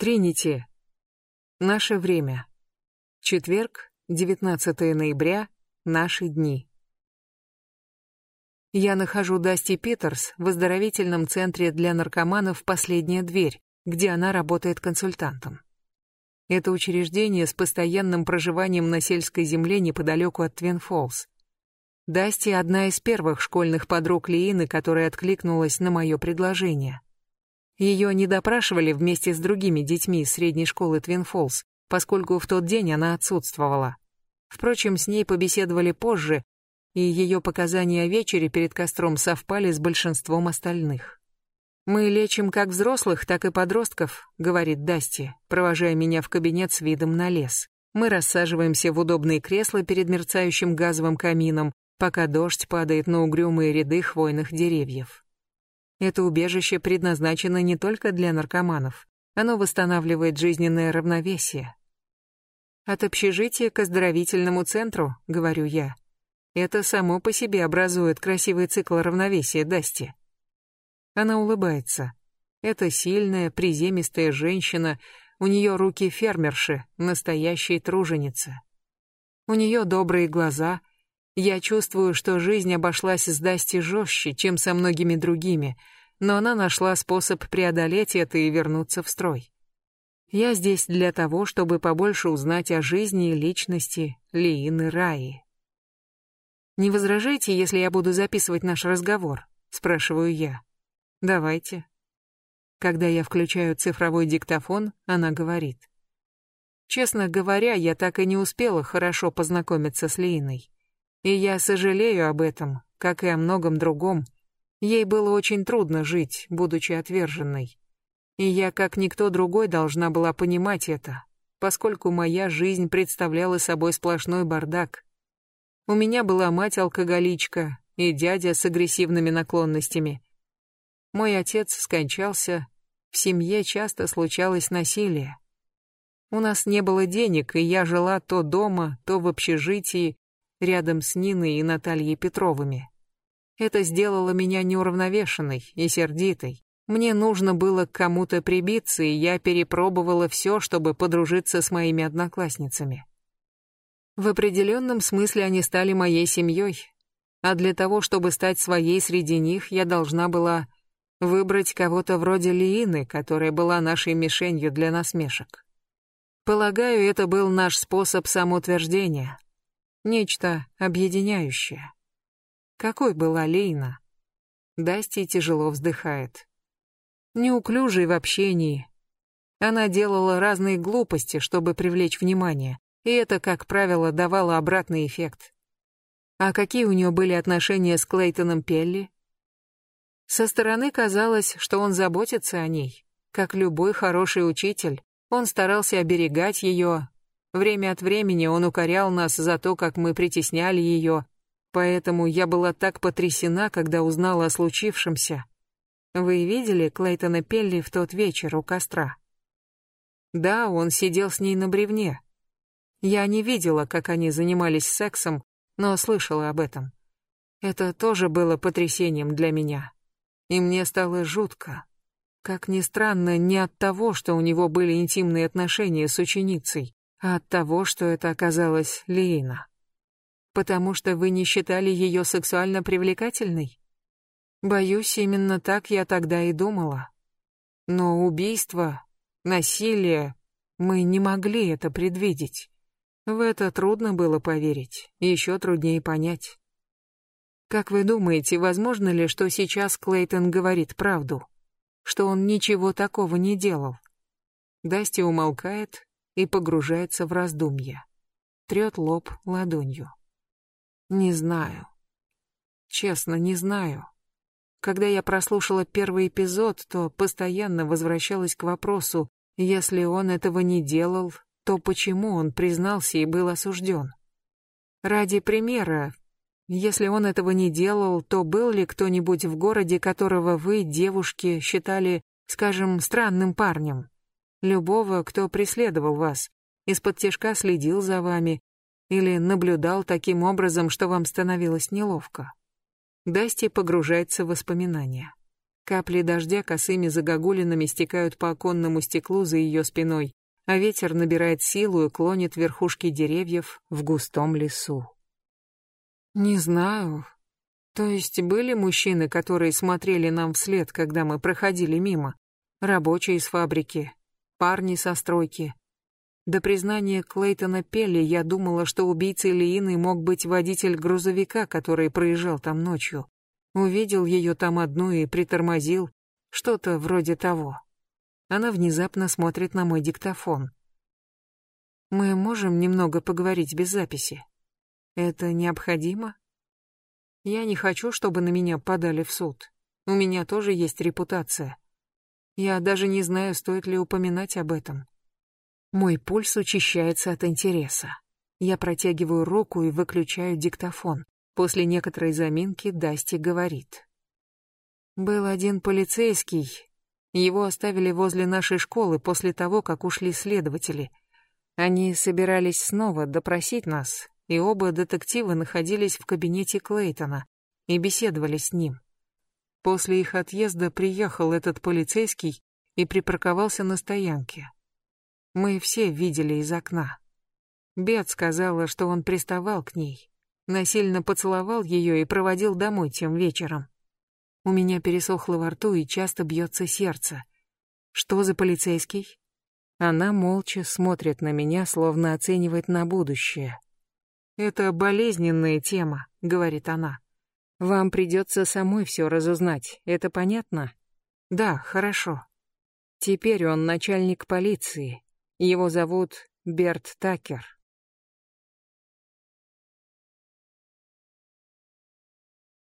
Тринити. Наше время. Четверг, 19 ноября. Наши дни. Я нахожу Дасти Питерс в оздоровительном центре для наркоманов «Последняя дверь», где она работает консультантом. Это учреждение с постоянным проживанием на сельской земле неподалеку от Твин-Фоллс. Дасти одна из первых школьных подруг Лиины, которая откликнулась на мое предложение. Ее не допрашивали вместе с другими детьми средней школы Твин-Фоллс, поскольку в тот день она отсутствовала. Впрочем, с ней побеседовали позже, и ее показания о вечере перед костром совпали с большинством остальных. «Мы лечим как взрослых, так и подростков», — говорит Дасти, провожая меня в кабинет с видом на лес. Мы рассаживаемся в удобные кресла перед мерцающим газовым камином, пока дождь падает на угрюмые ряды хвойных деревьев. Это убежище предназначено не только для наркоманов. Оно восстанавливает жизненное равновесие. От общежития к оздоровительному центру, говорю я. Это само по себе образует красивый цикл равновесия Дасти. Она улыбается. Это сильная, приземистая женщина, у нее руки фермерши, настоящие труженицы. У нее добрые глаза. Я чувствую, что жизнь обошлась с Дасти жестче, чем со многими другими, но она нашла способ преодолеть это и вернуться в строй. Я здесь для того, чтобы побольше узнать о жизни и личности Лиины Раи. «Не возражайте, если я буду записывать наш разговор?» — спрашиваю я. Давайте. Когда я включаю цифровой диктофон, она говорит. Честно говоря, я так и не успела хорошо познакомиться с Линой. И я сожалею об этом, как и о многом другом. Ей было очень трудно жить, будучи отверженной. И я, как никто другой, должна была понимать это, поскольку моя жизнь представляла собой сплошной бардак. У меня была мать-алкоголичка и дядя с агрессивными наклонностями, мой отец скончался, в семье часто случалось насилие. У нас не было денег, и я жила то дома, то в общежитии, рядом с Ниной и Натальей Петровыми. Это сделало меня неуравновешенной и сердитой. Мне нужно было к кому-то прибиться, и я перепробовала все, чтобы подружиться с моими одноклассницами. В определенном смысле они стали моей семьей, а для того, чтобы стать своей среди них, я должна была Выбрать кого-то вроде Лиины, которая была нашей мишенью для насмешек. Полагаю, это был наш способ самоутверждения. Нечто объединяющее. Какой была Лиина? Дасти тяжело вздыхает. Неуклюжей в общении. Она делала разные глупости, чтобы привлечь внимание, и это, как правило, давало обратный эффект. А какие у нее были отношения с Клейтоном Пелли? Со стороны казалось, что он заботится о ней. Как любой хороший учитель, он старался оберегать ее. Время от времени он укорял нас за то, как мы притесняли ее. Поэтому я была так потрясена, когда узнала о случившемся. Вы видели Клейтона Пелли в тот вечер у костра? Да, он сидел с ней на бревне. Я не видела, как они занимались сексом, но слышала об этом. Это тоже было потрясением для меня и мне стало жутко. Как ни странно, не от того, что у него были интимные отношения с ученицей, а от того, что это оказалась Лейна. Потому что вы не считали ее сексуально привлекательной? Боюсь, именно так я тогда и думала. Но убийство, насилие, мы не могли это предвидеть. В это трудно было поверить, еще труднее понять. Как вы думаете, возможно ли, что сейчас Клейтон говорит правду? Что он ничего такого не делал? Дасти умолкает и погружается в раздумья. Трет лоб ладонью. Не знаю. Честно, не знаю. Когда я прослушала первый эпизод, то постоянно возвращалась к вопросу, если он этого не делал, то почему он признался и был осужден? Ради примера, если он этого не делал, то был ли кто-нибудь в городе, которого вы, девушки, считали, скажем, странным парнем? Любого, кто преследовал вас, из-под тяжка следил за вами или наблюдал таким образом, что вам становилось неловко? Дасти погружается в воспоминания. Капли дождя косыми загогулинами стекают по оконному стеклу за ее спиной, а ветер набирает силу и клонит верхушки деревьев в густом лесу. Не знаю. То есть были мужчины, которые смотрели нам вслед, когда мы проходили мимо? Рабочие из фабрики, парни со стройки. До признания Клейтона Пелли я думала, что убийцей Лиины мог быть водитель грузовика, который проезжал там ночью. Увидел ее там одну и притормозил. Что-то вроде того. Она внезапно смотрит на мой диктофон. Мы можем немного поговорить без записи? Это необходимо? Я не хочу, чтобы на меня подали в суд. У меня тоже есть репутация. Я даже не знаю, стоит ли упоминать об этом. Мой пульс учащается от интереса. Я протягиваю руку и выключаю диктофон. После некоторой заминки Дасти говорит. Был один полицейский. Его оставили возле нашей школы после того, как ушли следователи. Они собирались снова допросить нас, и оба детектива находились в кабинете Клейтона и беседовали с ним. После их отъезда приехал этот полицейский и припарковался на стоянке. Мы все видели из окна. Бет сказала, что он приставал к ней, насильно поцеловал ее и проводил домой тем вечером. У меня пересохло во рту и часто бьется сердце. Что за полицейский? Она молча смотрит на меня, словно оценивает на будущее. «Это болезненная тема», — говорит она. «Вам придется самой все разузнать, это понятно?» «Да, хорошо». Теперь он начальник полиции, его зовут Берт Такер.